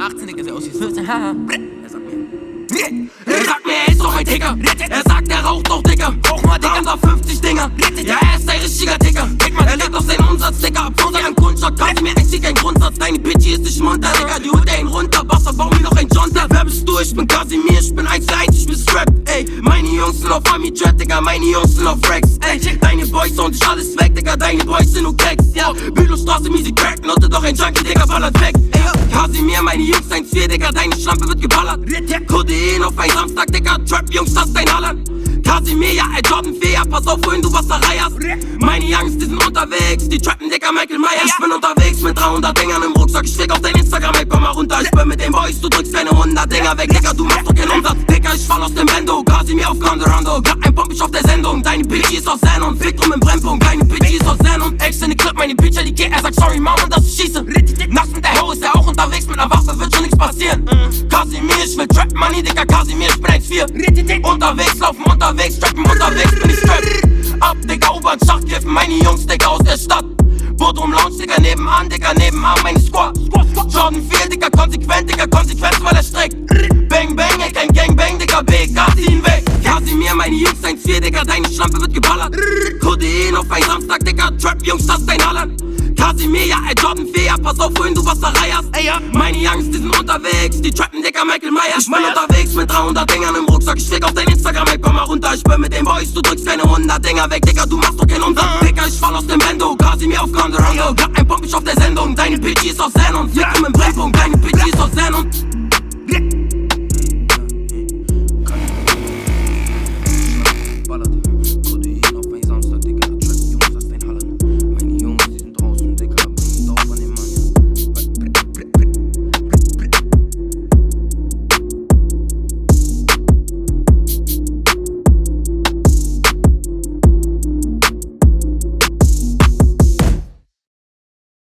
18, Digga, der aussieht 14, haha. Er sagt mir. Er sagt mir, er ist doch ein Ticker. Er sagt, er raucht doch, Digga. Rauch mal, Digga. 150 Dinger. Ja, er ist ein richtiger Ticker. Er legt auf seinen Umsatz, Digga. Ab von seinem Kunststock. Kauf mir einzig ein Grundsatz. Deine Bitch hier ist nicht munter, Digga. Die holt er ihn runter. Wasser, bau mir noch ein Jonta. Wer bist du? Ich bin Casimir. Ich bin 1 1, ich bin strapped. Ey, meine Jungs sind auf Army Jet, Digga. Meine Jungs sind auf Rex. Ey, deine Boys und ich alles weg, Digga. Deine Boys sind nur Keks. Ja, Bülowstraße, Musik Crack. Note doch ein Junkie, Digga. Ballert weg. Ey, Casimir, meine Jungs 1-4, Digga. Deine Schlampe wird geballert. Codein auf ein Samstag, Digga. Trap, Jungs, das ist dein Halland. Casimir, ja, ey, Jordan 4, ja, pass auf, wohin du was da reierst. Meine Jungs, die sind unterwegs, die trappen, Digga, Michael Myers. Ich bin unterwegs mit 300 Dingern im Rucksack, ich auf dein Instagram, ey, komm mal runter. Ich bin mit den Boys, du drückst keine 100 Dinger weg, Digga, du machst doch keinen Umsatz. Digga, ich fall aus dem Bendo, Casimir auf Condorando. Got ein Pump, ich auf der Sendung, deine Bitch ist aus Zen und fick drum im Brennpunkt. Deine Bitch ist aus Zen und Ex in die Clip, meine Bitch, die geht, er sagt sorry, und dass ich schieße. Passieren. Casimir, ich will Trap Money, Digga, Casimir, ich bin 1-4. Unterwegs, laufen unterwegs, trappen unterwegs, bin ich strap. Ab, Digga, U-Bahn, Schachtkiffen, meine Jungs, Digga, aus der Stadt. Bodrum Lounge, Digga, nebenan, Digga, nebenan, meine Squad. Jordan 4, Digga, konsequent, Digga, Konsequenz, weil er streckt. Bang, bang, ey, kein Gangbang, Digga, B, Gas ihn weg. Casimir, meine Jungs, 1-4, Digga, deine Schlampe wird geballert. Codein auf ein Samstag, Digga, Trap, Jungs, das ist dein Halland. Casimir, ja, ey, Jordan 4, ja, pass auf, wohin du was da reierst. Ey, ja. Meine Jungs, die sind unterwegs, die trappen, Digga, Michael Myers. Ich bin unterwegs mit 300 Dingern im Rucksack, ich fick auf dein Instagram, ey, komm mal runter. Ich bin mit den Boys, du drückst keine 100 Dinger weg, Digga, du machst doch keinen Umsatz. Digga, ich fall aus dem Bendo, Casimir auf Condorando. Got ein Pump, ich auf der Sendung, deine Bitch ist aus Zen und fick im Brennpunkt, deine Bitch ist aus Zen und